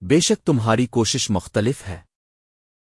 بے شک تمہاری کوشش مختلف ہے۔